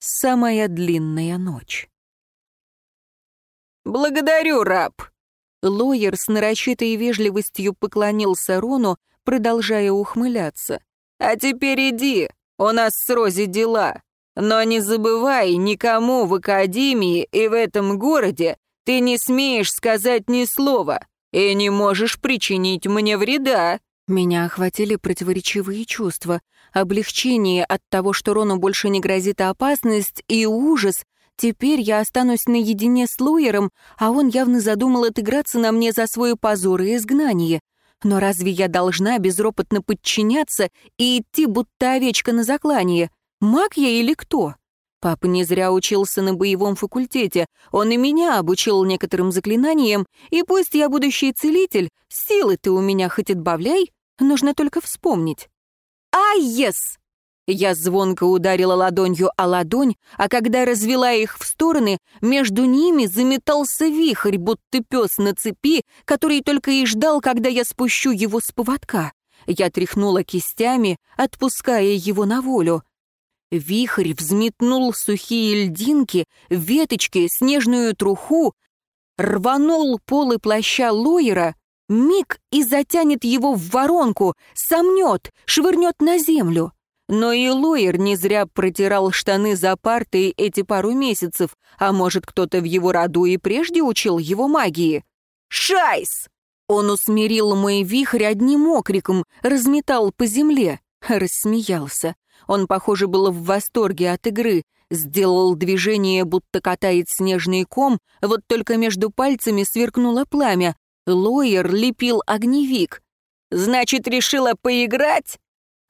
самая длинная ночь. «Благодарю, раб!» Лоер с нарочитой вежливостью поклонился Рону, продолжая ухмыляться. «А теперь иди, у нас с Рози дела. Но не забывай, никому в Академии и в этом городе ты не смеешь сказать ни слова и не можешь причинить мне вреда». Меня охватили противоречивые чувства. Облегчение от того, что Рону больше не грозит опасность, и ужас. Теперь я останусь наедине с Луером, а он явно задумал отыграться на мне за свой позор и изгнание. Но разве я должна безропотно подчиняться и идти, будто овечка на заклание? Маг я или кто? Папа не зря учился на боевом факультете. Он и меня обучил некоторым заклинаниям, и пусть я будущий целитель, силы ты у меня хоть отбавляй, нужно только вспомнить. «Ай, ес!» Я звонко ударила ладонью о ладонь, а когда развела их в стороны, между ними заметался вихрь, будто пес на цепи, который только и ждал, когда я спущу его с поводка. Я тряхнула кистями, отпуская его на волю. Вихрь взметнул сухие льдинки, веточки, снежную труху, рванул полы плаща Лойера, миг и затянет его в воронку, сомнет, швырнет на землю. Но и Лойер не зря протирал штаны за партой эти пару месяцев, а может, кто-то в его роду и прежде учил его магии. «Шайс!» Он усмирил мой вихрь одним окриком, разметал по земле, рассмеялся. Он, похоже, был в восторге от игры, сделал движение, будто катает снежный ком, вот только между пальцами сверкнуло пламя. Лойер лепил огневик. «Значит, решила поиграть?»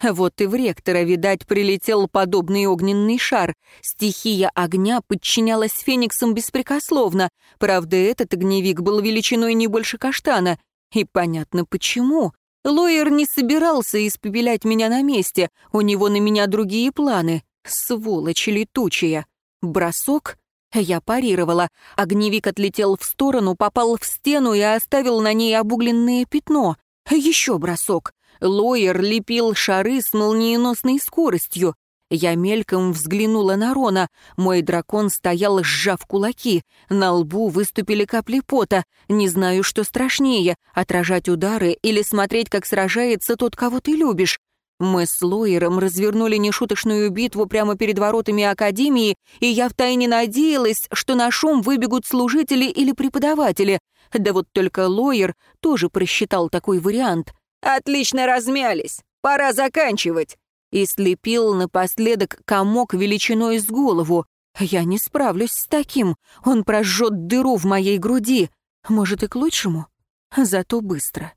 Вот и в ректора, видать, прилетел подобный огненный шар. Стихия огня подчинялась фениксам беспрекословно. Правда, этот огневик был величиной не больше каштана. И понятно почему. Лоер не собирался испепелять меня на месте, у него на меня другие планы. Сволочь летучая. Бросок? Я парировала. Огневик отлетел в сторону, попал в стену и оставил на ней обугленное пятно. Еще бросок. Лоер лепил шары с молниеносной скоростью. Я мельком взглянула на Рона. Мой дракон стоял, сжав кулаки. На лбу выступили капли пота. Не знаю, что страшнее — отражать удары или смотреть, как сражается тот, кого ты любишь. Мы с Лоером развернули нешуточную битву прямо перед воротами Академии, и я втайне надеялась, что на шум выбегут служители или преподаватели. Да вот только Лоер тоже просчитал такой вариант. «Отлично размялись. Пора заканчивать и слепил напоследок комок величиной с голову. Я не справлюсь с таким. Он прожжет дыру в моей груди. Может, и к лучшему? Зато быстро.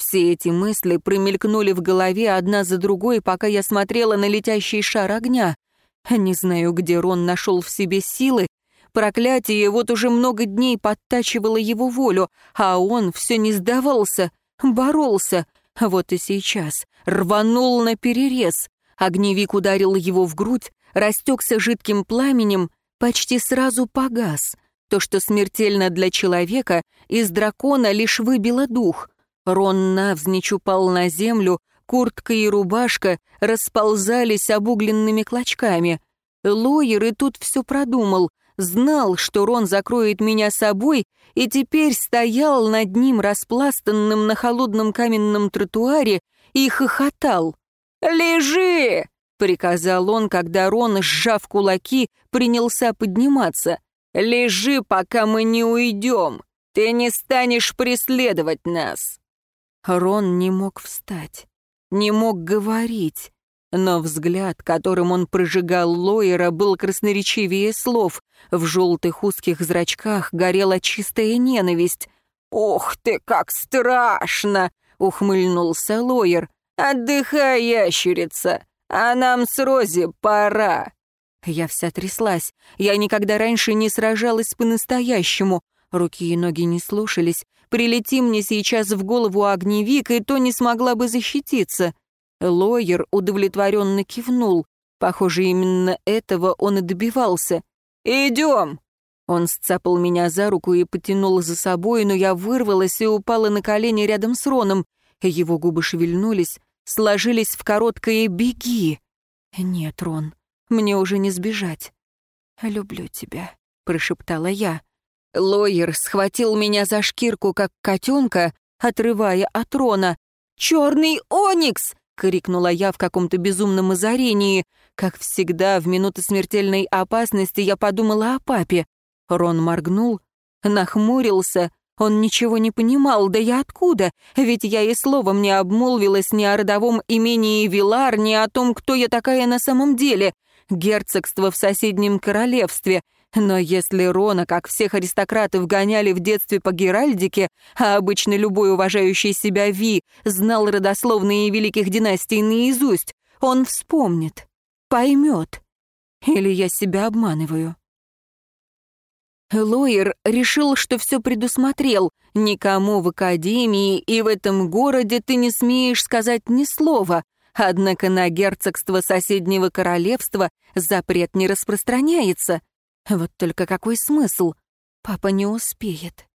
Все эти мысли промелькнули в голове одна за другой, пока я смотрела на летящий шар огня. Не знаю, где Рон нашел в себе силы. Проклятие вот уже много дней подтачивало его волю, а он все не сдавался, боролся — вот и сейчас. Рванул на перерез. Огневик ударил его в грудь, растекся жидким пламенем, почти сразу погас. То, что смертельно для человека, из дракона лишь выбило дух. Рон навзничь упал на землю, куртка и рубашка расползались обугленными клочками. Лоер и тут все продумал, знал, что Рон закроет меня собой, и теперь стоял над ним распластанным на холодном каменном тротуаре и хохотал. «Лежи!» — приказал он, когда Рон, сжав кулаки, принялся подниматься. «Лежи, пока мы не уйдем. Ты не станешь преследовать нас». Рон не мог встать, не мог говорить. Но взгляд, которым он прожигал Лойера, был красноречивее слов. В желтых узких зрачках горела чистая ненависть. «Ох ты, как страшно!» — ухмыльнулся Лойер. «Отдыхай, ящерица, а нам с Рози пора». Я вся тряслась. Я никогда раньше не сражалась по-настоящему. Руки и ноги не слушались. Прилети мне сейчас в голову огневик, и то не смогла бы защититься. Лойер удовлетворенно кивнул. Похоже, именно этого он и добивался. «Идем!» Он сцапал меня за руку и потянул за собой, но я вырвалась и упала на колени рядом с Роном. Его губы шевельнулись, сложились в короткое «беги». «Нет, Рон, мне уже не сбежать. «Люблю тебя», — прошептала я. Лоер схватил меня за шкирку, как котенка, отрывая от Рона. «Черный оникс!» — крикнула я в каком-то безумном озарении. Как всегда, в минуты смертельной опасности я подумала о папе. Рон моргнул, нахмурился. Он ничего не понимал, да я откуда? Ведь я и словом не обмолвилась ни о родовом имении Вилар, ни о том, кто я такая на самом деле. Герцогство в соседнем королевстве — но если Рона, как всех аристократов, гоняли в детстве по Геральдике, а обычно любой уважающий себя Ви знал родословные великих династий наизусть, он вспомнит, поймет. Или я себя обманываю? Лоер решил, что все предусмотрел. Никому в академии и в этом городе ты не смеешь сказать ни слова. Однако на герцогство соседнего королевства запрет не распространяется. Вот только какой смысл? Папа не успеет.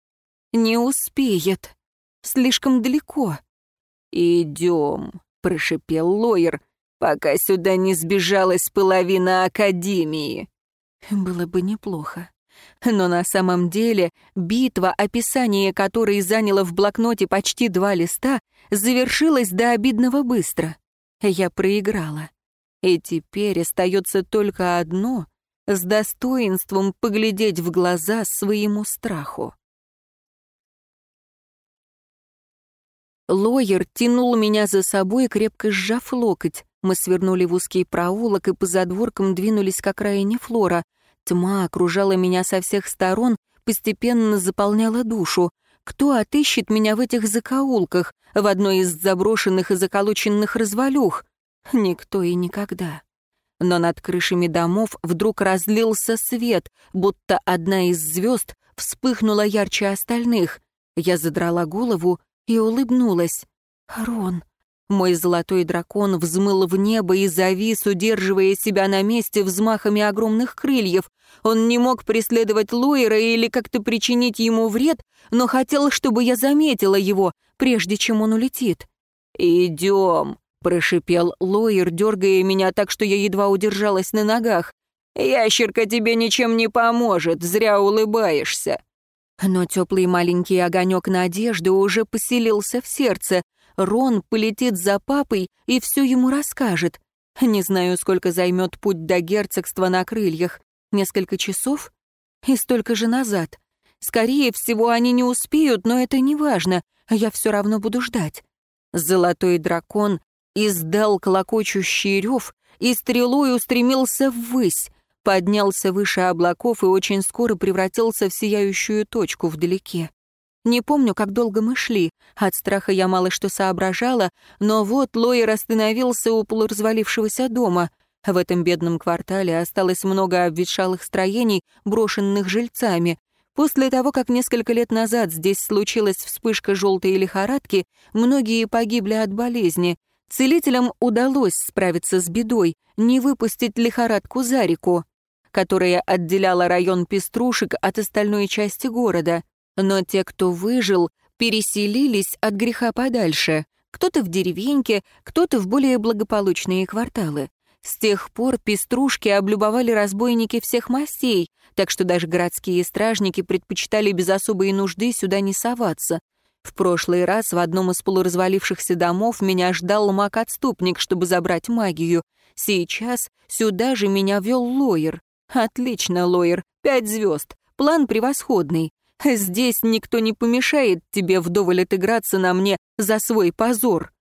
Не успеет. Слишком далеко. «Идем», — прошипел Лоер, «пока сюда не сбежалась половина Академии». Было бы неплохо. Но на самом деле битва, описание которой заняло в блокноте почти два листа, завершилась до обидного быстро. Я проиграла. И теперь остается только одно с достоинством поглядеть в глаза своему страху. Лоер тянул меня за собой, крепко сжав локоть. Мы свернули в узкий проулок и по задворкам двинулись к окраине флора. Тьма окружала меня со всех сторон, постепенно заполняла душу. Кто отыщет меня в этих закоулках, в одной из заброшенных и заколоченных развалюх? Никто и никогда но над крышами домов вдруг разлился свет, будто одна из звезд вспыхнула ярче остальных. Я задрала голову и улыбнулась. «Рон!» Мой золотой дракон взмыл в небо и завис, удерживая себя на месте взмахами огромных крыльев. Он не мог преследовать Луэра или как-то причинить ему вред, но хотел, чтобы я заметила его, прежде чем он улетит. «Идем!» Прошипел Лоер, дергая меня так, что я едва удержалась на ногах. «Ящерка тебе ничем не поможет, зря улыбаешься». Но теплый маленький огонек надежды уже поселился в сердце. Рон полетит за папой и все ему расскажет. Не знаю, сколько займет путь до герцогства на крыльях. Несколько часов? И столько же назад. Скорее всего, они не успеют, но это не важно. Я все равно буду ждать. Золотой дракон издал клокочущий рев и стрелой устремился ввысь, поднялся выше облаков и очень скоро превратился в сияющую точку вдалеке. Не помню, как долго мы шли. От страха я мало что соображала, но вот Лоер остановился у полуразвалившегося дома. В этом бедном квартале осталось много обветшалых строений, брошенных жильцами. После того, как несколько лет назад здесь случилась вспышка желтой лихорадки, многие погибли от болезни. Целителям удалось справиться с бедой, не выпустить лихорадку за реку, которая отделяла район Пеструшек от остальной части города. Но те, кто выжил, переселились от греха подальше. Кто-то в деревеньке, кто-то в более благополучные кварталы. С тех пор пеструшки облюбовали разбойники всех мастей, так что даже городские стражники предпочитали без особой нужды сюда не соваться. В прошлый раз в одном из полуразвалившихся домов меня ждал маг-отступник, чтобы забрать магию. Сейчас сюда же меня вел Лоер. Отлично, Лоер, пять звезд. План превосходный. Здесь никто не помешает тебе вдоволь отыграться на мне за свой позор.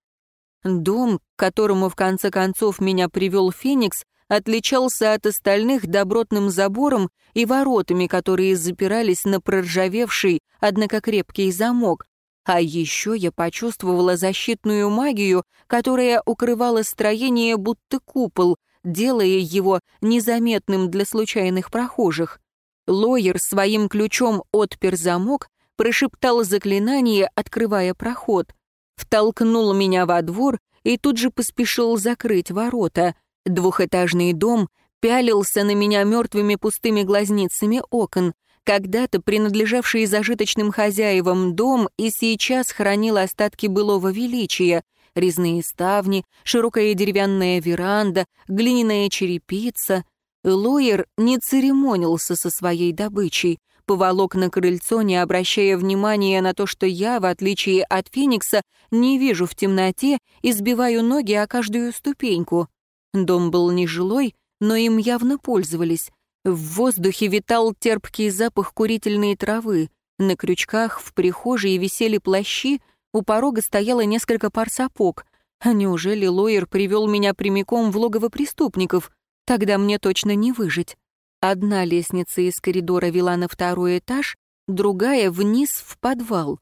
Дом, к которому в конце концов меня привел Феникс, отличался от остальных добротным забором и воротами, которые запирались на проржавевший, однако крепкий замок, а еще я почувствовала защитную магию, которая укрывала строение будто купол, делая его незаметным для случайных прохожих. Лоер своим ключом отпер замок, прошептал заклинание, открывая проход, втолкнул меня во двор и тут же поспешил закрыть ворота. Двухэтажный дом пялился на меня мертвыми пустыми глазницами окон. Когда-то принадлежавший зажиточным хозяевам дом и сейчас хранил остатки былого величия, резные ставни, широкая деревянная веранда, глиняная черепица. Лоер не церемонился со своей добычей, поволок на крыльцо, не обращая внимания на то, что я, в отличие от Феникса, не вижу в темноте и сбиваю ноги о каждую ступеньку. Дом был нежилой, но им явно пользовались. В воздухе витал терпкий запах курительной травы. На крючках в прихожей висели плащи, у порога стояло несколько пар сапог. А неужели Лоер привел меня прямиком в логово преступников? Тогда мне точно не выжить. Одна лестница из коридора вела на второй этаж, другая — вниз в подвал.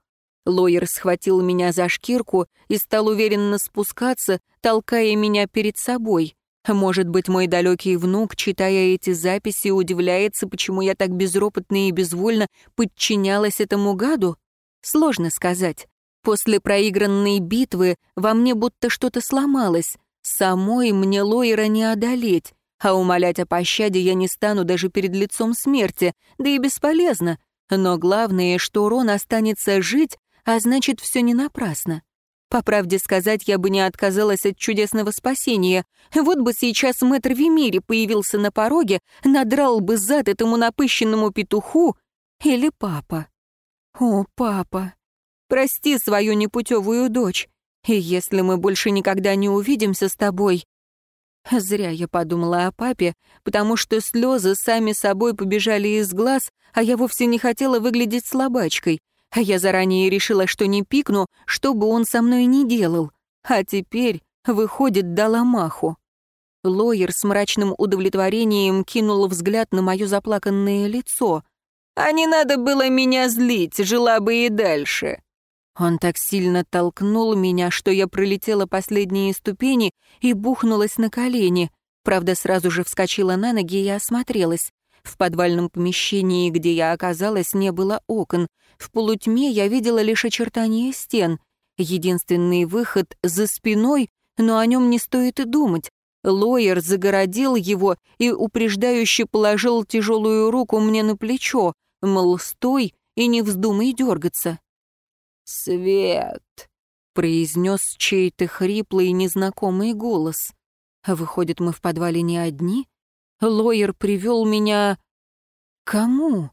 Лоер схватил меня за шкирку и стал уверенно спускаться, толкая меня перед собой. Может быть, мой далекий внук, читая эти записи, удивляется, почему я так безропотно и безвольно подчинялась этому гаду? Сложно сказать. После проигранной битвы во мне будто что-то сломалось. Самой мне Лоера не одолеть а умолять о пощаде я не стану даже перед лицом смерти, да и бесполезно. Но главное, что Рон останется жить, а значит, все не напрасно. По правде сказать, я бы не отказалась от чудесного спасения. Вот бы сейчас мэтр Вимири появился на пороге, надрал бы зад этому напыщенному петуху или папа. О, папа, прости свою непутевую дочь. И если мы больше никогда не увидимся с тобой, Зря я подумала о папе, потому что слезы сами собой побежали из глаз, а я вовсе не хотела выглядеть слабачкой. А я заранее решила, что не пикну, что бы он со мной ни делал. А теперь, выходит, дала маху. Лоер с мрачным удовлетворением кинул взгляд на мое заплаканное лицо. «А не надо было меня злить, жила бы и дальше. Он так сильно толкнул меня, что я пролетела последние ступени и бухнулась на колени. Правда, сразу же вскочила на ноги и осмотрелась. В подвальном помещении, где я оказалась, не было окон. В полутьме я видела лишь очертания стен. Единственный выход за спиной, но о нем не стоит и думать. Лоер загородил его и упреждающе положил тяжелую руку мне на плечо, мол, стой и не вздумай дергаться. «Свет!» — произнес чей-то хриплый незнакомый голос. «Выходит, мы в подвале не одни? Лоер привел меня... Кому?»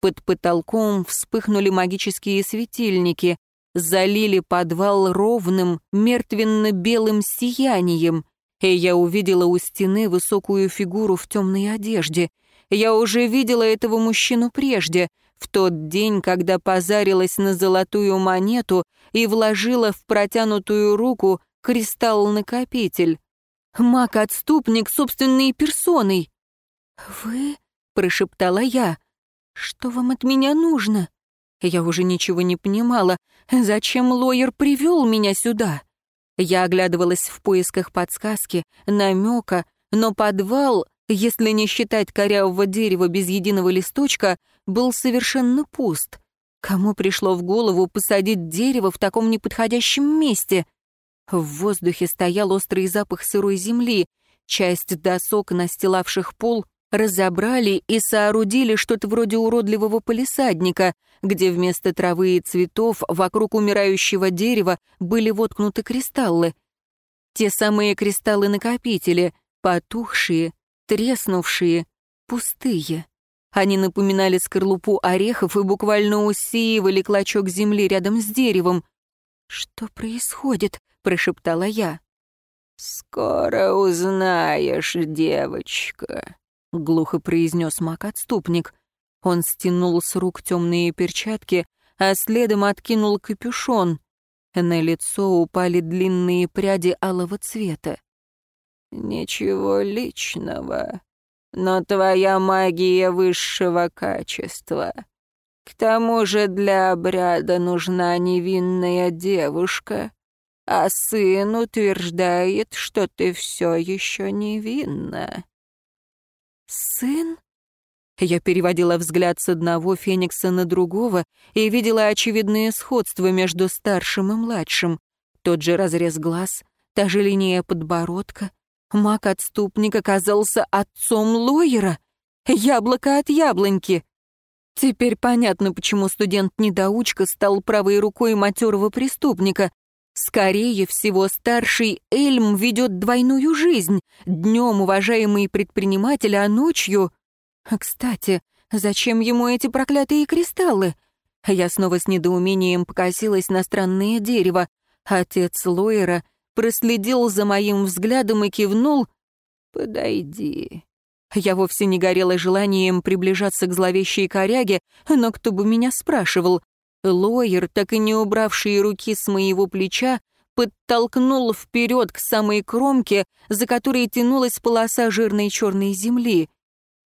Под потолком вспыхнули магические светильники, залили подвал ровным, мертвенно-белым сиянием, и я увидела у стены высокую фигуру в темной одежде. Я уже видела этого мужчину прежде, в тот день, когда позарилась на золотую монету и вложила в протянутую руку кристалл-накопитель. Маг-отступник собственной персоной. «Вы?» — прошептала я. «Что вам от меня нужно?» Я уже ничего не понимала. Зачем Лоер привел меня сюда? Я оглядывалась в поисках подсказки, намека, но подвал если не считать корявого дерева без единого листочка, был совершенно пуст. Кому пришло в голову посадить дерево в таком неподходящем месте? В воздухе стоял острый запах сырой земли. Часть досок, настилавших пол, разобрали и соорудили что-то вроде уродливого полисадника, где вместо травы и цветов вокруг умирающего дерева были воткнуты кристаллы. Те самые кристаллы-накопители, потухшие, треснувшие, пустые. Они напоминали скорлупу орехов и буквально усеивали клочок земли рядом с деревом. «Что происходит?» — прошептала я. «Скоро узнаешь, девочка», — глухо произнес маг-отступник. Он стянул с рук темные перчатки, а следом откинул капюшон. На лицо упали длинные пряди алого цвета. «Ничего личного, но твоя магия высшего качества. К тому же для обряда нужна невинная девушка, а сын утверждает, что ты все еще невинна». «Сын?» Я переводила взгляд с одного феникса на другого и видела очевидное сходство между старшим и младшим. Тот же разрез глаз, та же линия подбородка — Маг-отступник оказался отцом Лойера. Яблоко от яблоньки. Теперь понятно, почему студент-недоучка стал правой рукой матерого преступника. Скорее всего, старший Эльм ведет двойную жизнь. Днем уважаемый предприниматель, а ночью... Кстати, зачем ему эти проклятые кристаллы? Я снова с недоумением покосилась на странное дерево. Отец Лойера проследил за моим взглядом и кивнул «Подойди». Я вовсе не горела желанием приближаться к зловещей коряге, но кто бы меня спрашивал. Лоер, так и не убравший руки с моего плеча, подтолкнул вперед к самой кромке, за которой тянулась полоса жирной черной земли.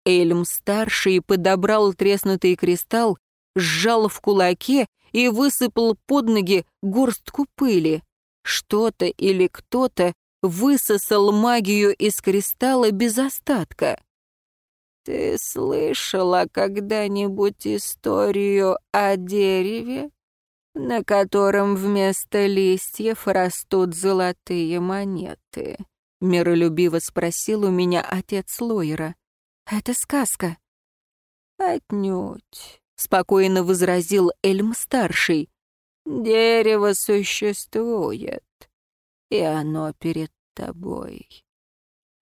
Эльм-старший подобрал треснутый кристалл, сжал в кулаке и высыпал под ноги горстку пыли. Что-то или кто-то высосал магию из кристалла без остатка. «Ты слышала когда-нибудь историю о дереве, на котором вместо листьев растут золотые монеты?» — миролюбиво спросил у меня отец Лойера. «Это сказка». «Отнюдь», — спокойно возразил Эльм-старший. «Дерево существует, и оно перед тобой».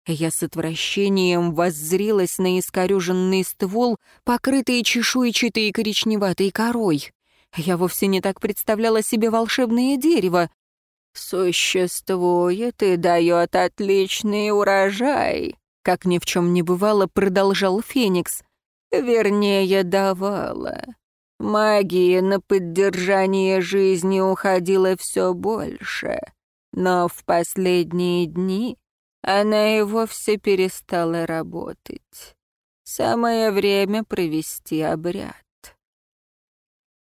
Я с отвращением воззрилась на искореженный ствол, покрытый чешуйчатой и коричневатой корой. Я вовсе не так представляла себе волшебное дерево. «Существует и дает отличный урожай», — как ни в чем не бывало, продолжал Феникс. «Вернее, давала. Магии на поддержание жизни уходило все больше, но в последние дни она и вовсе перестала работать. Самое время провести обряд.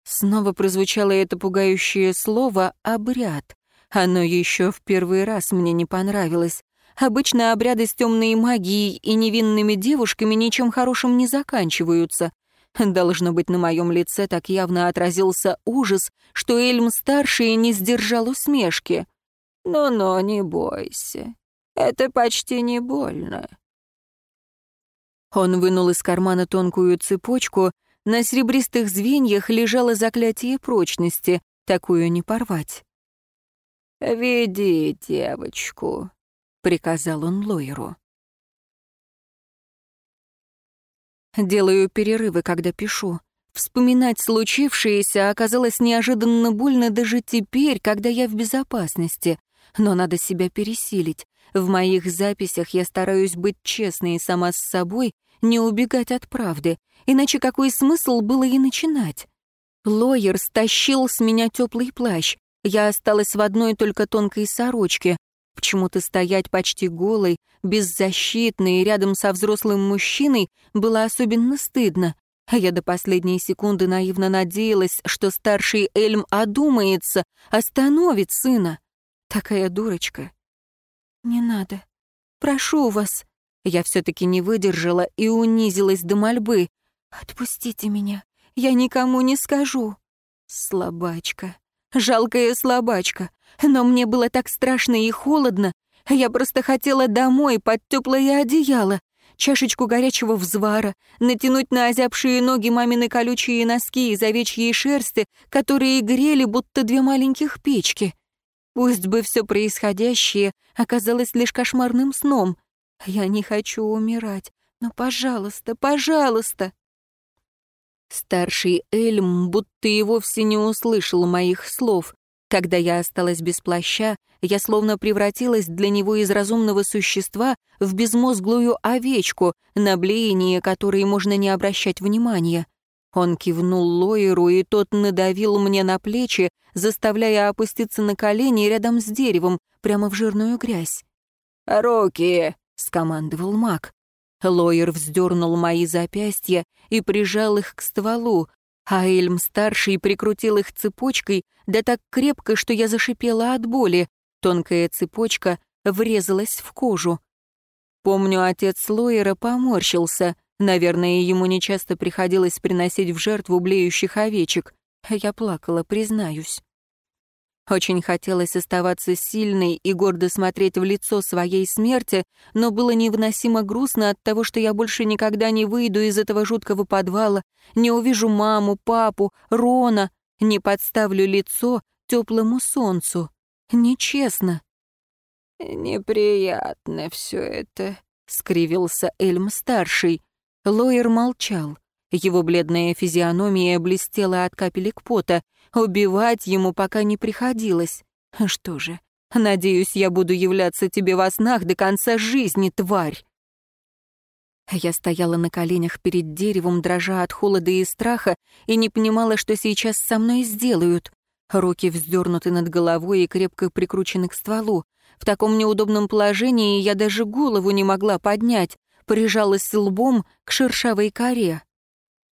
Снова прозвучало это пугающее слово «обряд». Оно еще в первый раз мне не понравилось. Обычно обряды с темной магией и невинными девушками ничем хорошим не заканчиваются. Должно быть, на моем лице так явно отразился ужас, что Эльм-старший не сдержал усмешки. «Но-но, не бойся. Это почти не больно». Он вынул из кармана тонкую цепочку. На серебристых звеньях лежало заклятие прочности. Такую не порвать. «Веди девочку», — приказал он Лойеру. Делаю перерывы, когда пишу. Вспоминать случившееся оказалось неожиданно больно даже теперь, когда я в безопасности. Но надо себя пересилить. В моих записях я стараюсь быть честной сама с собой, не убегать от правды, иначе какой смысл было и начинать? Лоер стащил с меня теплый плащ. Я осталась в одной только тонкой сорочке. Почему-то стоять почти голой, беззащитной, рядом со взрослым мужчиной было особенно стыдно. А я до последней секунды наивно надеялась, что старший Эльм одумается, остановит сына. Такая дурочка. «Не надо. Прошу вас». Я все-таки не выдержала и унизилась до мольбы. «Отпустите меня. Я никому не скажу». Слабачка. Жалкая слабачка. Но мне было так страшно и холодно. Я просто хотела домой под теплое одеяло, чашечку горячего взвара, натянуть на озябшие ноги мамины колючие носки из овечьей шерсти, которые грели, будто две маленьких печки. Пусть бы все происходящее оказалось лишь кошмарным сном. Я не хочу умирать, но, пожалуйста, пожалуйста. Старший Эльм будто и вовсе не услышал моих слов. Когда я осталась без плаща, я словно превратилась для него из разумного существа в безмозглую овечку, на блеяние которой можно не обращать внимания. Он кивнул Лоеру, и тот надавил мне на плечи, заставляя опуститься на колени рядом с деревом, прямо в жирную грязь. «Руки!» — скомандовал маг. Лоер вздернул мои запястья и прижал их к стволу, а Эльм-старший прикрутил их цепочкой, да так крепко, что я зашипела от боли. Тонкая цепочка врезалась в кожу. Помню, отец Лоера поморщился — Наверное, ему нечасто приходилось приносить в жертву блеющих овечек. Я плакала, признаюсь. Очень хотелось оставаться сильной и гордо смотреть в лицо своей смерти, но было невыносимо грустно от того, что я больше никогда не выйду из этого жуткого подвала, не увижу маму, папу, Рона, не подставлю лицо теплому солнцу. Нечестно. «Неприятно все это», — скривился Эльм-старший. Лоер молчал. Его бледная физиономия блестела от капелек пота. Убивать ему пока не приходилось. Что же, надеюсь, я буду являться тебе во снах до конца жизни, тварь. Я стояла на коленях перед деревом, дрожа от холода и страха, и не понимала, что сейчас со мной сделают. Руки вздернуты над головой и крепко прикручены к стволу. В таком неудобном положении я даже голову не могла поднять, прижалась лбом к шершавой коре.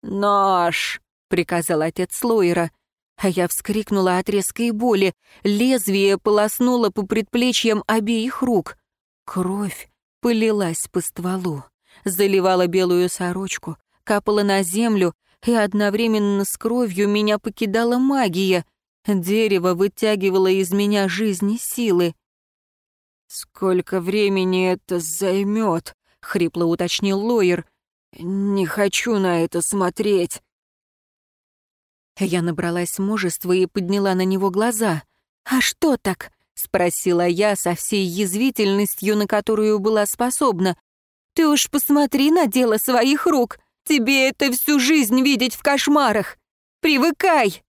«Нож!» — приказал отец Лойера. А я вскрикнула от резкой боли. Лезвие полоснуло по предплечьям обеих рук. Кровь полилась по стволу, заливала белую сорочку, капала на землю, и одновременно с кровью меня покидала магия. Дерево вытягивало из меня жизни силы. «Сколько времени это займет?» — хрипло уточнил Лоер. «Не хочу на это смотреть». Я набралась мужества и подняла на него глаза. «А что так?» — спросила я со всей язвительностью, на которую была способна. «Ты уж посмотри на дело своих рук. Тебе это всю жизнь видеть в кошмарах. Привыкай!»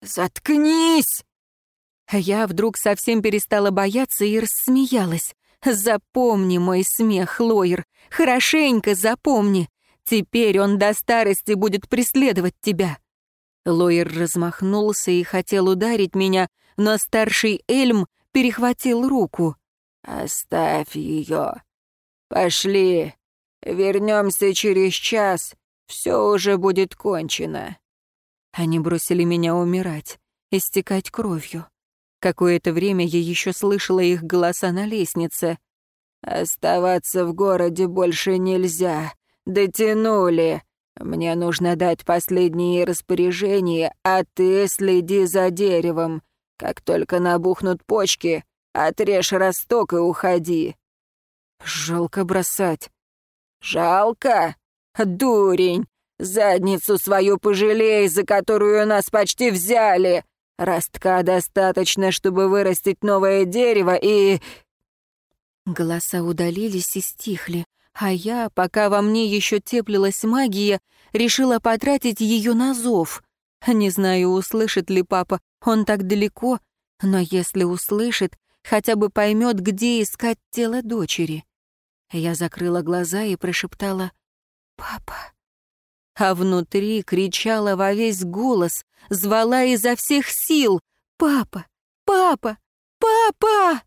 «Заткнись!» Я вдруг совсем перестала бояться и рассмеялась. «Запомни мой смех, Лоер, хорошенько запомни. Теперь он до старости будет преследовать тебя». Лоер размахнулся и хотел ударить меня, но старший Эльм перехватил руку. «Оставь ее. Пошли. Вернемся через час. Все уже будет кончено». Они бросили меня умирать, истекать кровью. Какое-то время я еще слышала их голоса на лестнице. «Оставаться в городе больше нельзя. Дотянули. Мне нужно дать последние распоряжения, а ты следи за деревом. Как только набухнут почки, отрежь росток и уходи». «Жалко бросать». «Жалко? Дурень! Задницу свою пожалей, за которую нас почти взяли. Ростка достаточно, чтобы вырастить новое дерево и...» Голоса удалились и стихли, а я, пока во мне еще теплилась магия, решила потратить ее на зов. Не знаю, услышит ли папа, он так далеко, но если услышит, хотя бы поймет, где искать тело дочери. Я закрыла глаза и прошептала «Папа» а внутри кричала во весь голос, звала изо всех сил «Папа! Папа! Папа!»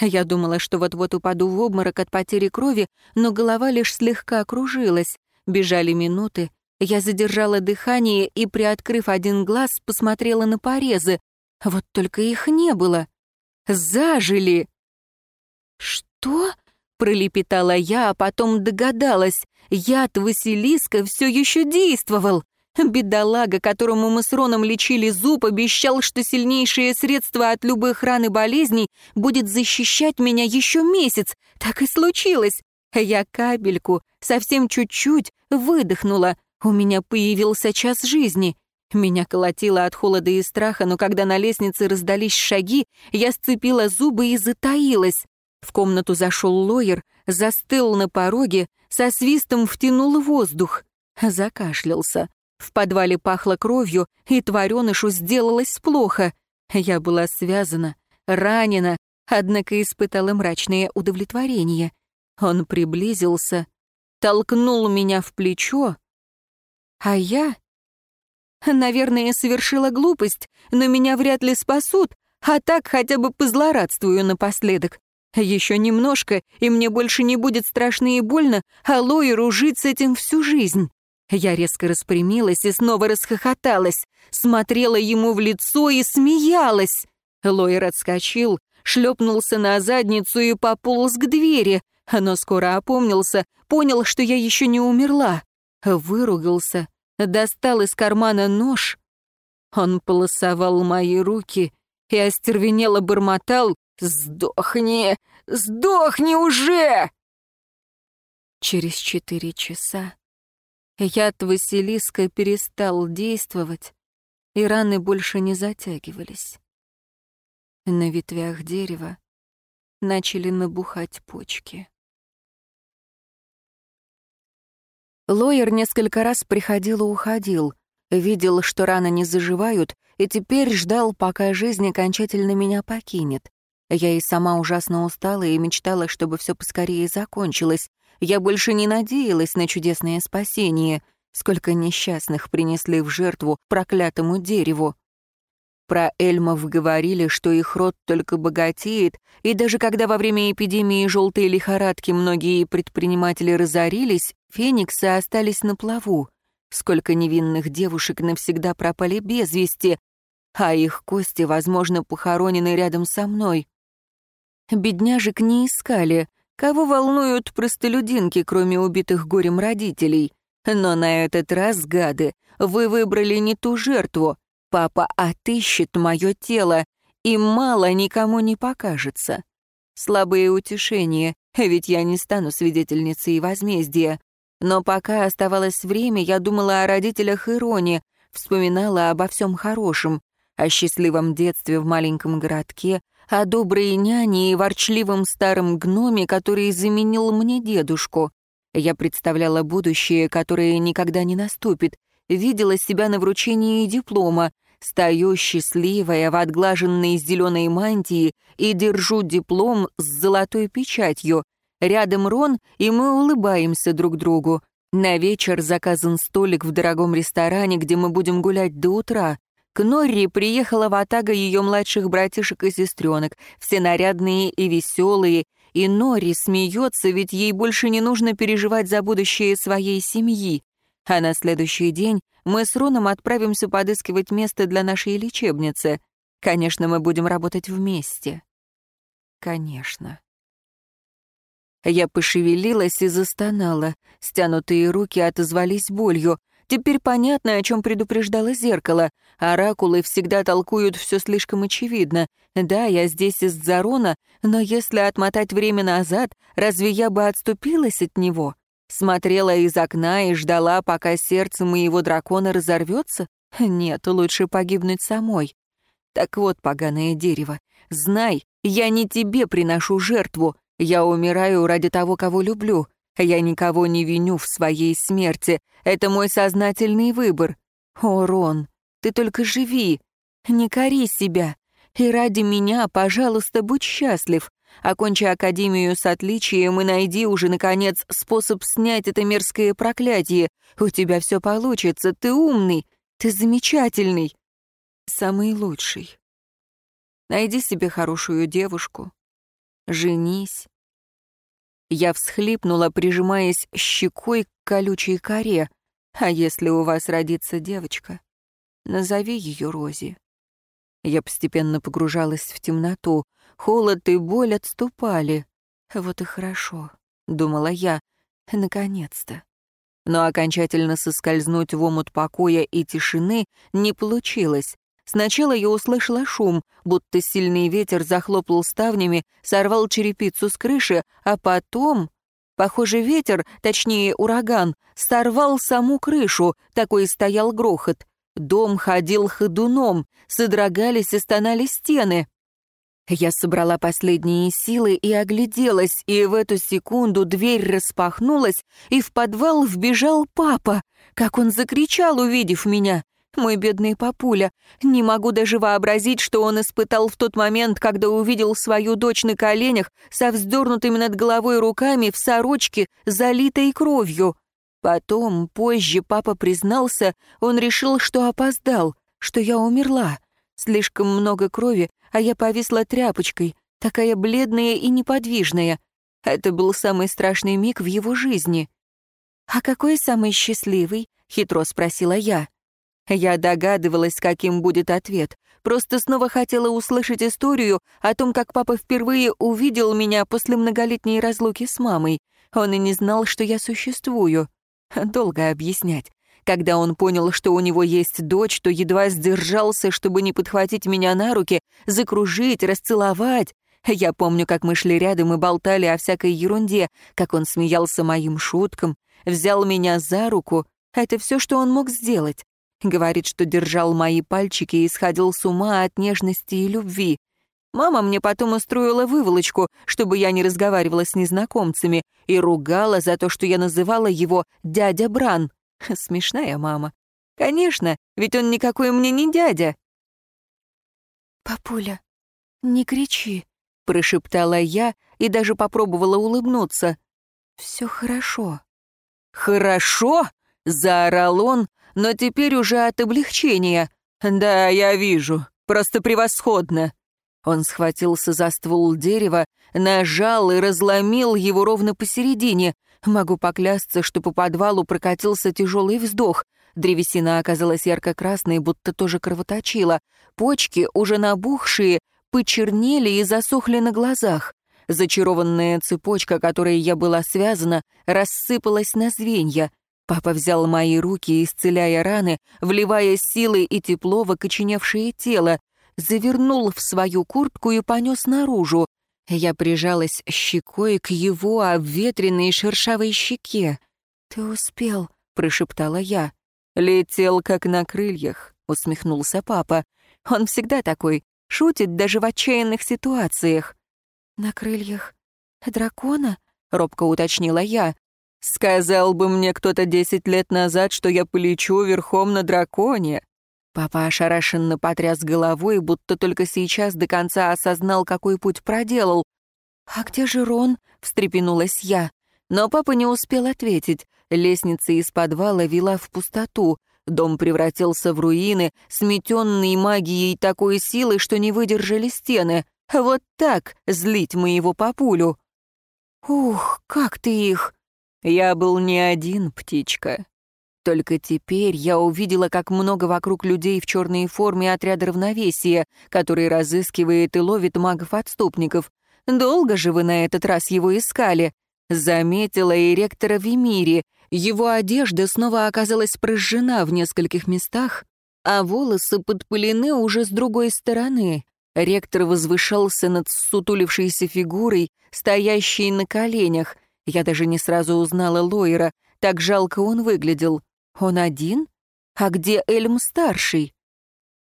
Я думала, что вот-вот упаду в обморок от потери крови, но голова лишь слегка окружилась. Бежали минуты. Я задержала дыхание и, приоткрыв один глаз, посмотрела на порезы. Вот только их не было. Зажили! «Что?» — пролепетала я, а потом догадалась. Яд Василиска все еще действовал. Бедолага, которому мы с Роном лечили зуб, обещал, что сильнейшее средство от любых ран и болезней будет защищать меня еще месяц. Так и случилось. Я капельку, совсем чуть-чуть, выдохнула. У меня появился час жизни. Меня колотило от холода и страха, но когда на лестнице раздались шаги, я сцепила зубы и затаилась. В комнату зашел лоер, застыл на пороге, со свистом втянул воздух, закашлялся. В подвале пахло кровью, и тваренышу сделалось плохо. Я была связана, ранена, однако испытала мрачное удовлетворение. Он приблизился, толкнул меня в плечо, а я... Наверное, совершила глупость, но меня вряд ли спасут, а так хотя бы позлорадствую напоследок. Еще немножко, и мне больше не будет страшно и больно, а Лойеру жить с этим всю жизнь. Я резко распрямилась и снова расхохоталась, смотрела ему в лицо и смеялась. Лойер отскочил, шлепнулся на задницу и пополз к двери, но скоро опомнился, понял, что я еще не умерла. Выругался, достал из кармана нож. Он полосовал мои руки и остервенело бормотал «Сдохни! Сдохни уже!» Через четыре часа яд Василиска перестал действовать, и раны больше не затягивались. На ветвях дерева начали набухать почки. Лоер несколько раз приходил и уходил, видел, что раны не заживают, и теперь ждал, пока жизнь окончательно меня покинет. Я и сама ужасно устала и мечтала, чтобы все поскорее закончилось. Я больше не надеялась на чудесное спасение. Сколько несчастных принесли в жертву проклятому дереву. Про эльмов говорили, что их род только богатеет, и даже когда во время эпидемии желтой лихорадки многие предприниматели разорились, фениксы остались на плаву. Сколько невинных девушек навсегда пропали без вести, а их кости, возможно, похоронены рядом со мной. Бедняжек не искали. Кого волнуют простолюдинки, кроме убитых горем родителей? Но на этот раз, гады, вы выбрали не ту жертву. Папа отыщет мое тело, и мало никому не покажется. Слабые утешения, ведь я не стану свидетельницей возмездия. Но пока оставалось время, я думала о родителях Ироне, вспоминала обо всем хорошем, о счастливом детстве в маленьком городке, о доброй няне и ворчливом старом гноме, который заменил мне дедушку. Я представляла будущее, которое никогда не наступит, видела себя на вручении диплома, Стою счастливая в отглаженной зеленой мантии и держу диплом с золотой печатью. Рядом Рон, и мы улыбаемся друг другу. На вечер заказан столик в дорогом ресторане, где мы будем гулять до утра. К Норри приехала ватага ее младших братишек и сестренок, все нарядные и веселые, и Норри смеется, ведь ей больше не нужно переживать за будущее своей семьи. А на следующий день мы с Роном отправимся подыскивать место для нашей лечебницы. Конечно, мы будем работать вместе. Конечно. Я пошевелилась и застонала. Стянутые руки отозвались болью. Теперь понятно, о чем предупреждало зеркало. Оракулы всегда толкуют все слишком очевидно. Да, я здесь из-за Рона, но если отмотать время назад, разве я бы отступилась от него? Смотрела из окна и ждала, пока сердце моего дракона разорвется? Нет, лучше погибнуть самой. Так вот, поганое дерево, знай, я не тебе приношу жертву, я умираю ради того, кого люблю. Я никого не виню в своей смерти, это мой сознательный выбор. О, Рон, ты только живи, не кори себя. И ради меня, пожалуйста, будь счастлив. Окончи академию с отличием и найди уже, наконец, способ снять это мерзкое проклятие. У тебя все получится, ты умный, ты замечательный, самый лучший. Найди себе хорошую девушку, женись. Я всхлипнула, прижимаясь щекой к колючей коре. А если у вас родится девочка, назови ее Рози. Я постепенно погружалась в темноту. Холод и боль отступали. Вот и хорошо, думала я, наконец-то. Но окончательно соскользнуть в омут покоя и тишины не получилось. Сначала я услышала шум, будто сильный ветер захлопал ставнями, сорвал черепицу с крыши, а потом... Похоже, ветер, точнее ураган, сорвал саму крышу, такой стоял грохот. Дом ходил ходуном, содрогались и стонали стены. Я собрала последние силы и огляделась, и в эту секунду дверь распахнулась, и в подвал вбежал папа. Как он закричал, увидев меня. Мой бедный папуля. Не могу даже вообразить, что он испытал в тот момент, когда увидел свою дочь на коленях со вздернутыми над головой руками в сорочке, залитой кровью. Потом, позже, папа признался, он решил, что опоздал, что я умерла. Слишком много крови, а я повисла тряпочкой, такая бледная и неподвижная. Это был самый страшный миг в его жизни. «А какой самый счастливый?» — хитро спросила я. Я догадывалась, каким будет ответ. Просто снова хотела услышать историю о том, как папа впервые увидел меня после многолетней разлуки с мамой. Он и не знал, что я существую. Долго объяснять. Когда он понял, что у него есть дочь, то едва сдержался, чтобы не подхватить меня на руки, закружить, расцеловать. Я помню, как мы шли рядом и болтали о всякой ерунде, как он смеялся моим шуткам, взял меня за руку. Это все, что он мог сделать. Говорит, что держал мои пальчики и сходил с ума от нежности и любви. Мама мне потом устроила выволочку, чтобы я не разговаривала с незнакомцами, и ругала за то, что я называла его «дядя Бран». Смешная мама. Конечно, ведь он никакой мне не дядя. «Папуля, не кричи», — прошептала я и даже попробовала улыбнуться. «Все хорошо». «Хорошо?» — заорал он, но теперь уже от облегчения. «Да, я вижу. Просто превосходно. Он схватился за ствол дерева, нажал и разломил его ровно посередине. Могу поклясться, что по подвалу прокатился тяжелый вздох. Древесина оказалась ярко-красной, будто тоже кровоточила. Почки, уже набухшие, почернели и засохли на глазах. Зачарованная цепочка, которой я была связана, рассыпалась на звенья. Папа взял мои руки, исцеляя раны, вливая силы и тепло в окоченевшее тело завернул в свою куртку и понес наружу. Я прижалась щекой к его обветренной шершавой щеке. «Ты успел», — прошептала я. «Летел, как на крыльях», — усмехнулся папа. «Он всегда такой, шутит даже в отчаянных ситуациях». «На крыльях дракона?» — робко уточнила я. «Сказал бы мне кто-то десять лет назад, что я полечу верхом на драконе. Папа ошарашенно потряс головой, будто только сейчас до конца осознал, какой путь проделал. «А где же Рон?» — встрепенулась я. Но папа не успел ответить. Лестница из подвала вела в пустоту. Дом превратился в руины, сметенный магией такой силы, что не выдержали стены. Вот так злить моего папулю. «Ух, как ты их!» «Я был не один, птичка. Только теперь я увидела, как много вокруг людей в черной форме отряда равновесия, который разыскивает и ловит магов-отступников. Долго же вы на этот раз его искали. Заметила и ректора Вимири. Его одежда снова оказалась прожжена в нескольких местах, а волосы подпылены уже с другой стороны. Ректор возвышался над сутулившейся фигурой, стоящей на коленях. Я даже не сразу узнала Лойера, так жалко он выглядел. Он один? А где Эльм-старший?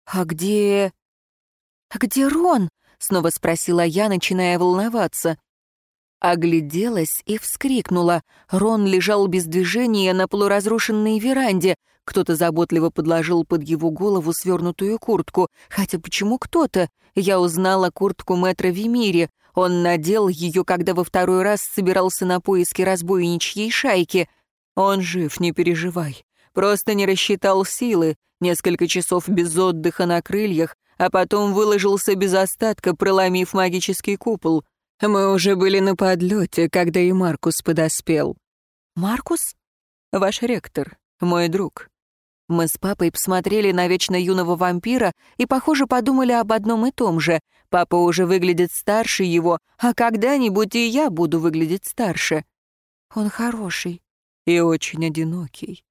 А где... А где Рон? Снова спросила я, начиная волноваться. Огляделась и вскрикнула. Рон лежал без движения на полуразрушенной веранде. Кто-то заботливо подложил под его голову свернутую куртку. Хотя почему кто-то? Я узнала куртку мэтра Вимири. Он надел ее, когда во второй раз собирался на поиски разбойничьей шайки. Он жив, не переживай. Просто не рассчитал силы, несколько часов без отдыха на крыльях, а потом выложился без остатка, проломив магический купол. Мы уже были на подлете, когда и Маркус подоспел. «Маркус?» «Ваш ректор, мой друг». Мы с папой посмотрели на вечно юного вампира и, похоже, подумали об одном и том же. Папа уже выглядит старше его, а когда-нибудь и я буду выглядеть старше. Он хороший. И очень одинокий.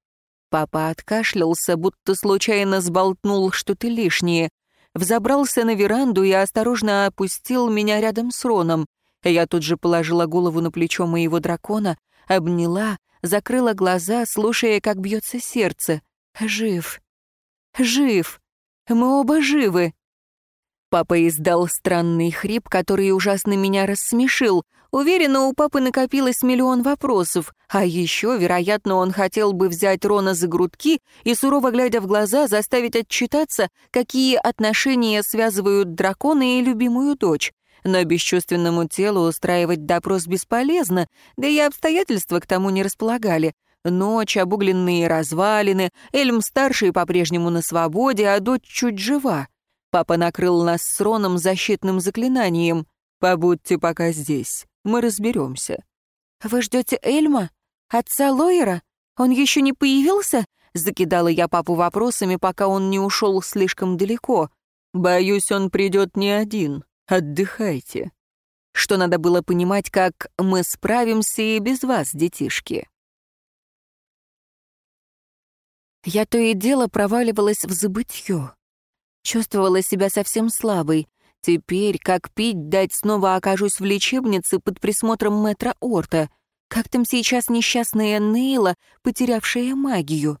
Папа откашлялся, будто случайно сболтнул что-то лишнее. Взобрался на веранду и осторожно опустил меня рядом с Роном. Я тут же положила голову на плечо моего дракона, обняла, закрыла глаза, слушая, как бьется сердце. Жив. Жив. Мы оба живы. Папа издал странный хрип, который ужасно меня рассмешил. Уверена, у папы накопилось миллион вопросов. А еще, вероятно, он хотел бы взять Рона за грудки и, сурово глядя в глаза, заставить отчитаться, какие отношения связывают дракона и любимую дочь. Но бесчувственному телу устраивать допрос бесполезно, да и обстоятельства к тому не располагали. Ночь, обугленные развалины, Эльм-старший по-прежнему на свободе, а дочь чуть жива. Папа накрыл нас с Роном защитным заклинанием. «Побудьте пока здесь, мы разберемся». «Вы ждете Эльма? Отца Лойера? Он еще не появился?» Закидала я папу вопросами, пока он не ушел слишком далеко. «Боюсь, он придет не один. Отдыхайте». Что надо было понимать, как «мы справимся и без вас, детишки». Я то и дело проваливалась в забытье. Чувствовала себя совсем слабой. Теперь, как пить дать, снова окажусь в лечебнице под присмотром мэтра Орта. Как там сейчас несчастная Нейла, потерявшая магию?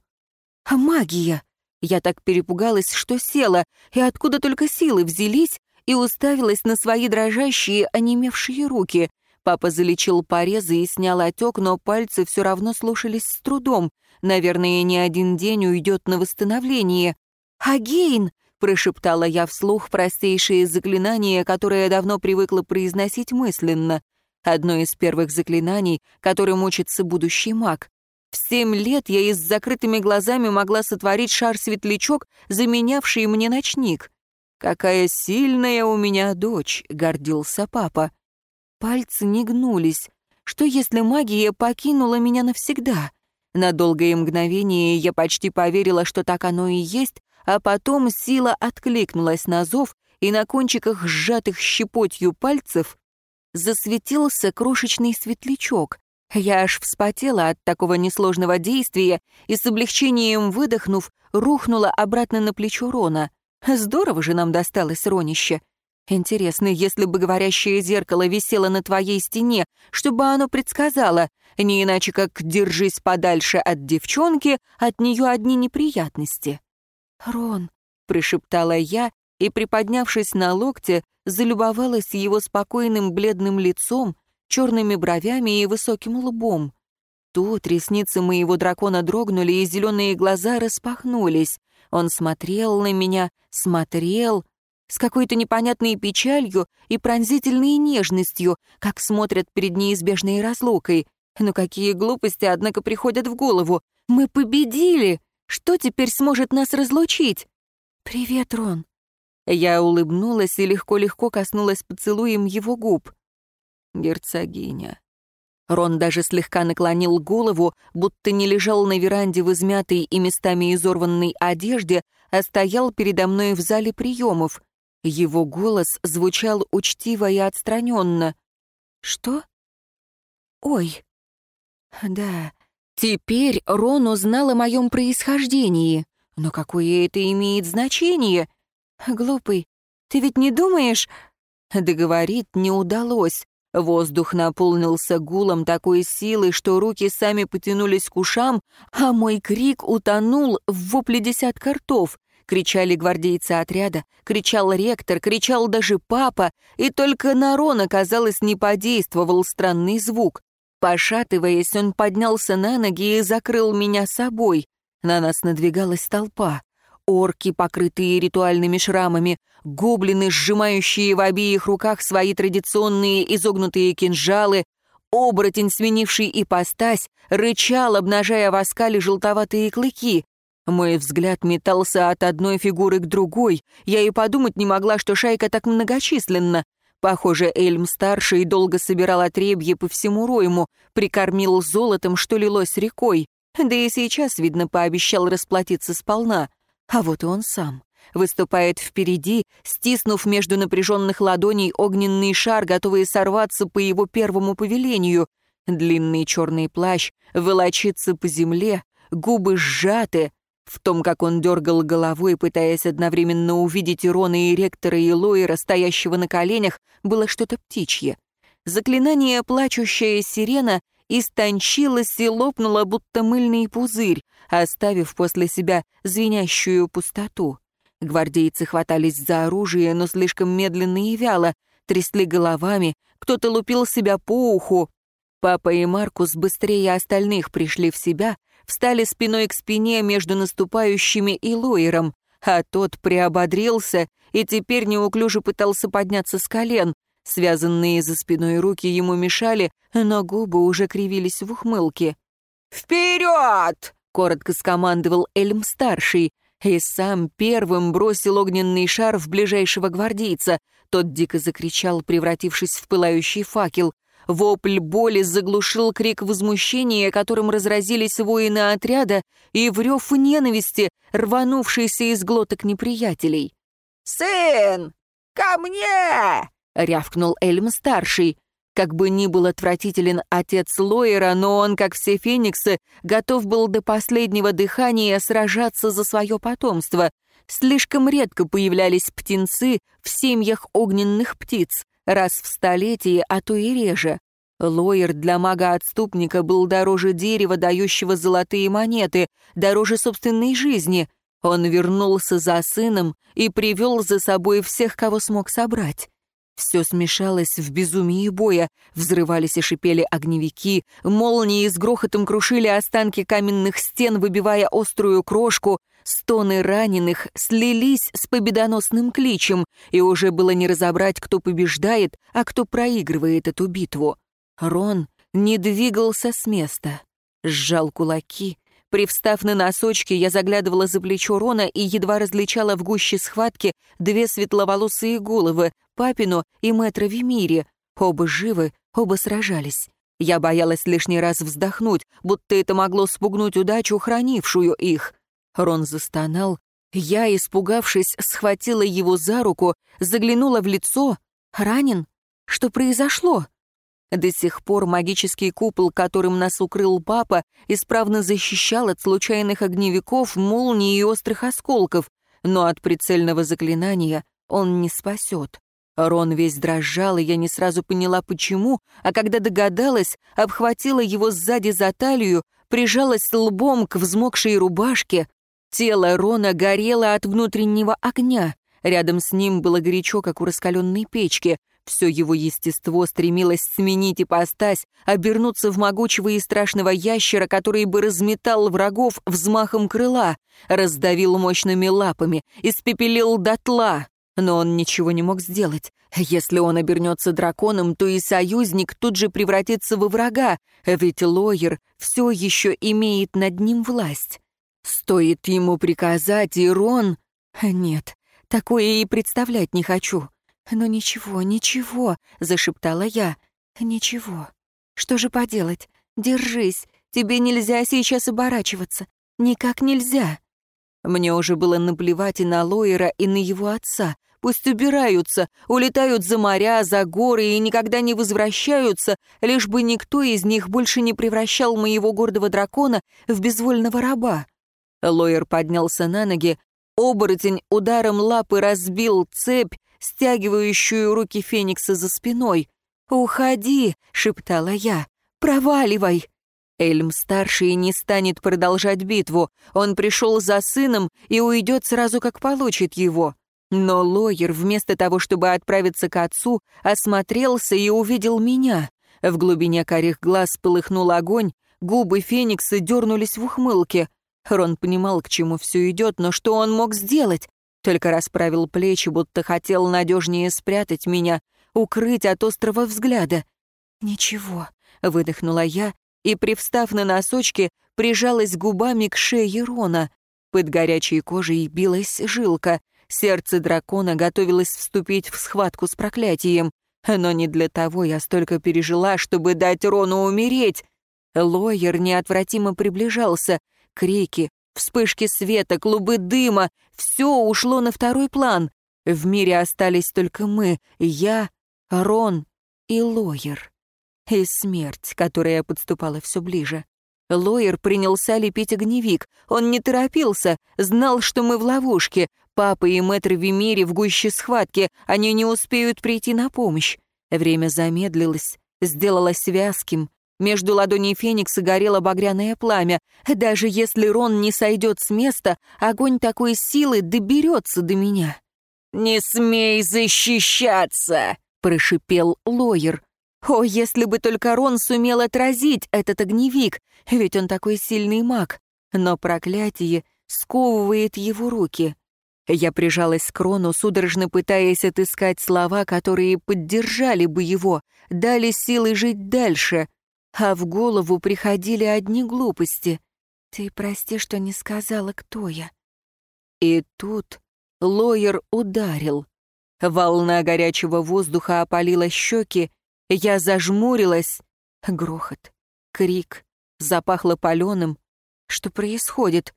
А магия? Я так перепугалась, что села, и откуда только силы взялись, и уставилась на свои дрожащие, онемевшие руки. Папа залечил порезы и снял отек, но пальцы все равно слушались с трудом. Наверное, не один день уйдет на восстановление. «Агейн!» — прошептала я вслух простейшее заклинание, которое давно привыкла произносить мысленно. Одно из первых заклинаний, которым учится будущий маг. В семь лет я и с закрытыми глазами могла сотворить шар-светлячок, заменявший мне ночник. «Какая сильная у меня дочь!» — гордился папа. Пальцы не гнулись. Что если магия покинула меня навсегда? На долгое мгновение я почти поверила, что так оно и есть, а потом сила откликнулась на зов, и на кончиках сжатых щепотью пальцев засветился крошечный светлячок. Я аж вспотела от такого несложного действия и с облегчением выдохнув, рухнула обратно на плечо Рона. Здорово же нам досталось Ронище. Интересно, если бы говорящее зеркало висело на твоей стене, чтобы оно предсказало, не иначе как «держись подальше от девчонки, от нее одни неприятности». «Рон», — пришептала я и, приподнявшись на локте, залюбовалась его спокойным бледным лицом, черными бровями и высоким лбом. Тут ресницы моего дракона дрогнули, и зеленые глаза распахнулись. Он смотрел на меня, смотрел, с какой-то непонятной печалью и пронзительной нежностью, как смотрят перед неизбежной разлукой. Но какие глупости, однако, приходят в голову. Мы победили! Что теперь сможет нас разлучить? «Привет, Рон». Я улыбнулась и легко-легко коснулась поцелуем его губ. «Герцогиня». Рон даже слегка наклонил голову, будто не лежал на веранде в измятой и местами изорванной одежде, а стоял передо мной в зале приемов. Его голос звучал учтиво и отстраненно. «Что?» «Ой». «Да, теперь Рон узнал о моем происхождении. Но какое это имеет значение? Глупый, ты ведь не думаешь...» Договорить не удалось. Воздух наполнился гулом такой силы, что руки сами потянулись к ушам, а мой крик утонул в вопле десятка ртов. Кричали гвардейцы отряда, кричал ректор, кричал даже папа, и только на Рона, казалось, не подействовал странный звук. Пошатываясь, он поднялся на ноги и закрыл меня собой. На нас надвигалась толпа. Орки, покрытые ритуальными шрамами, гоблины, сжимающие в обеих руках свои традиционные изогнутые кинжалы, оборотень, сменивший ипостась, рычал, обнажая в оскале желтоватые клыки. Мой взгляд метался от одной фигуры к другой. Я и подумать не могла, что шайка так многочисленна. Похоже, Эльм-старший долго собирал отребье по всему Ройму, прикормил золотом, что лилось рекой. Да и сейчас, видно, пообещал расплатиться сполна. А вот и он сам. Выступает впереди, стиснув между напряженных ладоней огненный шар, готовый сорваться по его первому повелению. Длинный черный плащ волочится по земле, губы сжаты, в том, как он дергал головой, пытаясь одновременно увидеть Ирона и ректора и Лоера, стоящего на коленях, было что-то птичье. Заклинание «Плачущая сирена» истончилось и лопнуло, будто мыльный пузырь, оставив после себя звенящую пустоту. Гвардейцы хватались за оружие, но слишком медленно и вяло, трясли головами, кто-то лупил себя по уху. Папа и Маркус быстрее остальных пришли в себя, встали спиной к спине между наступающими и Лоером, а тот приободрился и теперь неуклюже пытался подняться с колен. Связанные за спиной руки ему мешали, но губы уже кривились в ухмылке. «Вперед!» — коротко скомандовал Эльм-старший, и сам первым бросил огненный шар в ближайшего гвардейца. Тот дико закричал, превратившись в пылающий факел. Вопль боли заглушил крик возмущения, которым разразились воины отряда, и врев ненависти, рванувшийся из глоток неприятелей. «Сын, ко мне!» — рявкнул Эльм-старший. Как бы ни был отвратителен отец Лоера, но он, как все фениксы, готов был до последнего дыхания сражаться за свое потомство. Слишком редко появлялись птенцы в семьях огненных птиц раз в столетие, а то и реже. Лоер для мага-отступника был дороже дерева, дающего золотые монеты, дороже собственной жизни. Он вернулся за сыном и привел за собой всех, кого смог собрать. Все смешалось в безумии боя, взрывались и шипели огневики, молнии с грохотом крушили останки каменных стен, выбивая острую крошку, стоны раненых слились с победоносным кличем, и уже было не разобрать, кто побеждает, а кто проигрывает эту битву. Рон не двигался с места, сжал кулаки, Привстав на носочки, я заглядывала за плечо Рона и едва различала в гуще схватки две светловолосые головы, папину и мэтра Вимири. Оба живы, оба сражались. Я боялась лишний раз вздохнуть, будто это могло спугнуть удачу, хранившую их. Рон застонал. Я, испугавшись, схватила его за руку, заглянула в лицо. «Ранен? Что произошло?» До сих пор магический купол, которым нас укрыл папа, исправно защищал от случайных огневиков, молний и острых осколков, но от прицельного заклинания он не спасет. Рон весь дрожал, и я не сразу поняла, почему, а когда догадалась, обхватила его сзади за талию, прижалась лбом к взмокшей рубашке. Тело Рона горело от внутреннего огня. Рядом с ним было горячо, как у раскаленной печки. Все его естество стремилось сменить ипостась, обернуться в могучего и страшного ящера, который бы разметал врагов взмахом крыла, раздавил мощными лапами, испепелил дотла. Но он ничего не мог сделать. Если он обернется драконом, то и союзник тут же превратится во врага, ведь Лоер все еще имеет над ним власть. Стоит ему приказать, и Рон... Нет, такое и представлять не хочу. «Ну ничего, ничего», — зашептала я. «Ничего. Что же поделать? Держись. Тебе нельзя сейчас оборачиваться. Никак нельзя». Мне уже было наплевать и на Лоера, и на его отца. Пусть убираются, улетают за моря, за горы и никогда не возвращаются, лишь бы никто из них больше не превращал моего гордого дракона в безвольного раба. Лоер поднялся на ноги, оборотень ударом лапы разбил цепь, стягивающую руки Феникса за спиной. «Уходи!» — шептала я. «Проваливай!» Эльм-старший не станет продолжать битву. Он пришел за сыном и уйдет сразу, как получит его. Но Лоер, вместо того, чтобы отправиться к отцу, осмотрелся и увидел меня. В глубине корих глаз полыхнул огонь, губы Феникса дернулись в ухмылке. Рон понимал, к чему все идет, но что он мог сделать? только расправил плечи, будто хотел надежнее спрятать меня, укрыть от острого взгляда. «Ничего», — выдохнула я и, привстав на носочки, прижалась губами к шее Рона. Под горячей кожей билась жилка. Сердце дракона готовилось вступить в схватку с проклятием. Но не для того я столько пережила, чтобы дать Рону умереть. Лоер неотвратимо приближался. Крики, Вспышки света, клубы дыма — все ушло на второй план. В мире остались только мы, я, Рон и Лоер. И смерть, которая подступала все ближе. Лоер принялся лепить огневик. Он не торопился, знал, что мы в ловушке. Папа и мэтр Вимири в гуще схватки, они не успеют прийти на помощь. Время замедлилось, сделалось вязким. Между ладоней Феникса горело багряное пламя. Даже если Рон не сойдет с места, огонь такой силы доберется до меня. «Не смей защищаться!» — прошипел Лоер. О, если бы только Рон сумел отразить этот огневик, ведь он такой сильный маг. Но проклятие сковывает его руки. Я прижалась к Рону, судорожно пытаясь отыскать слова, которые поддержали бы его, дали силы жить дальше а в голову приходили одни глупости. «Ты прости, что не сказала, кто я». И тут Лоер ударил. Волна горячего воздуха опалила щеки, я зажмурилась. Грохот, крик, запахло паленым. Что происходит?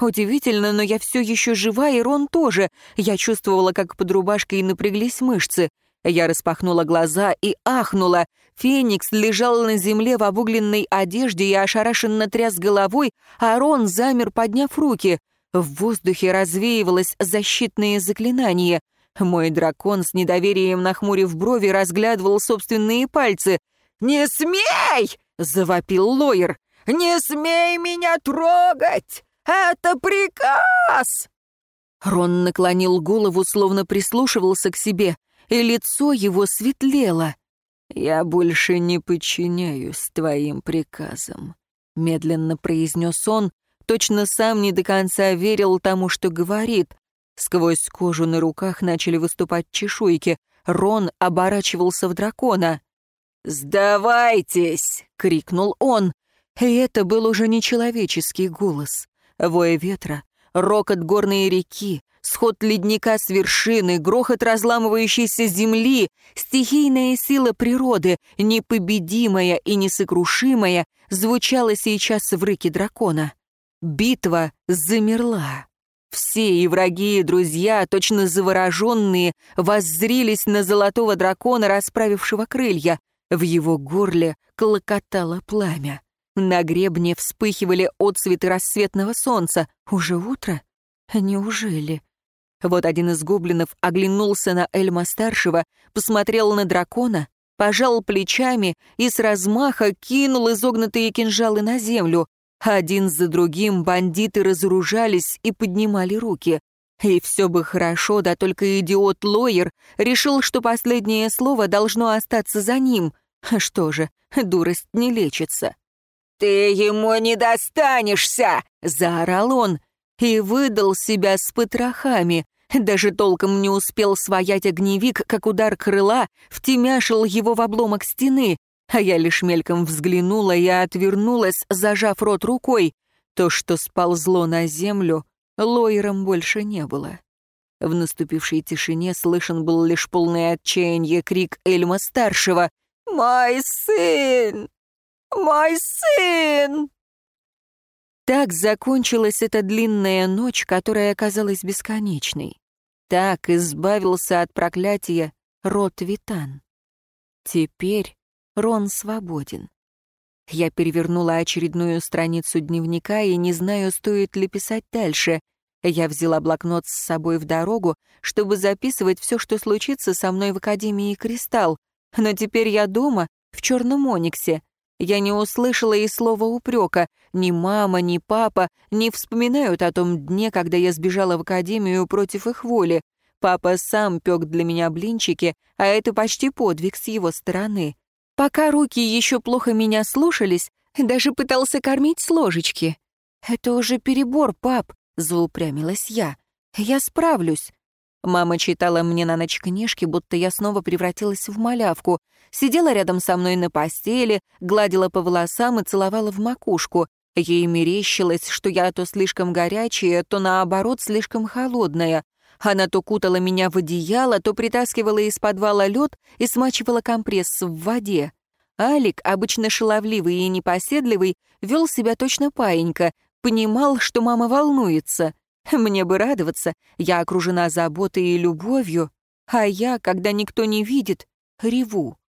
Удивительно, но я все еще жива, и Рон тоже. Я чувствовала, как под рубашкой напряглись мышцы. Я распахнула глаза и ахнула. Феникс лежал на земле в обугленной одежде и ошарашенно тряс головой, а Рон замер, подняв руки. В воздухе развеивалось защитное заклинание. Мой дракон с недоверием нахмурив брови разглядывал собственные пальцы. «Не смей!» — завопил Лоер. «Не смей меня трогать! Это приказ!» Рон наклонил голову, словно прислушивался к себе, и лицо его светлело. «Я больше не подчиняюсь твоим приказам», — медленно произнес он, точно сам не до конца верил тому, что говорит. Сквозь кожу на руках начали выступать чешуйки. Рон оборачивался в дракона. «Сдавайтесь!» — крикнул он. И это был уже нечеловеческий голос. Вой ветра, рокот горной реки, сход ледника с вершины, грохот разламывающейся земли, стихийная сила природы, непобедимая и несокрушимая, звучала сейчас в рыке дракона. Битва замерла. Все и враги, и друзья, точно завороженные, воззрились на золотого дракона, расправившего крылья. В его горле клокотало пламя. На гребне вспыхивали отцветы рассветного солнца. Уже утро? Неужели? Вот один из гоблинов оглянулся на Эльма-старшего, посмотрел на дракона, пожал плечами и с размаха кинул изогнутые кинжалы на землю. Один за другим бандиты разоружались и поднимали руки. И все бы хорошо, да только идиот Лойер решил, что последнее слово должно остаться за ним. Что же, дурость не лечится. «Ты ему не достанешься!» — заорал он и выдал себя с потрохами. Даже толком не успел своять огневик, как удар крыла втемяшил его в обломок стены, а я лишь мельком взглянула и отвернулась, зажав рот рукой. То, что сползло на землю, лоером больше не было. В наступившей тишине слышен был лишь полный отчаяния крик Эльма-старшего. «Мой сын! Мой сын!» Так закончилась эта длинная ночь, которая оказалась бесконечной. Так избавился от проклятия род Витан. Теперь Рон свободен. Я перевернула очередную страницу дневника и не знаю, стоит ли писать дальше. Я взяла блокнот с собой в дорогу, чтобы записывать все, что случится со мной в Академии Кристалл. Но теперь я дома, в черном ониксе, я не услышала и слова упрека. Ни мама, ни папа не вспоминают о том дне, когда я сбежала в академию против их воли. Папа сам пек для меня блинчики, а это почти подвиг с его стороны. Пока руки еще плохо меня слушались, даже пытался кормить с ложечки. «Это уже перебор, пап», — заупрямилась я. «Я справлюсь». Мама читала мне на ночь книжки, будто я снова превратилась в малявку. Сидела рядом со мной на постели, гладила по волосам и целовала в макушку. Ей мерещилось, что я то слишком горячая, то наоборот слишком холодная. Она то кутала меня в одеяло, то притаскивала из подвала лед и смачивала компресс в воде. Алик, обычно шаловливый и непоседливый, вел себя точно паинька, понимал, что мама волнуется — мне бы радоваться, я окружена заботой и любовью, а я, когда никто не видит, реву.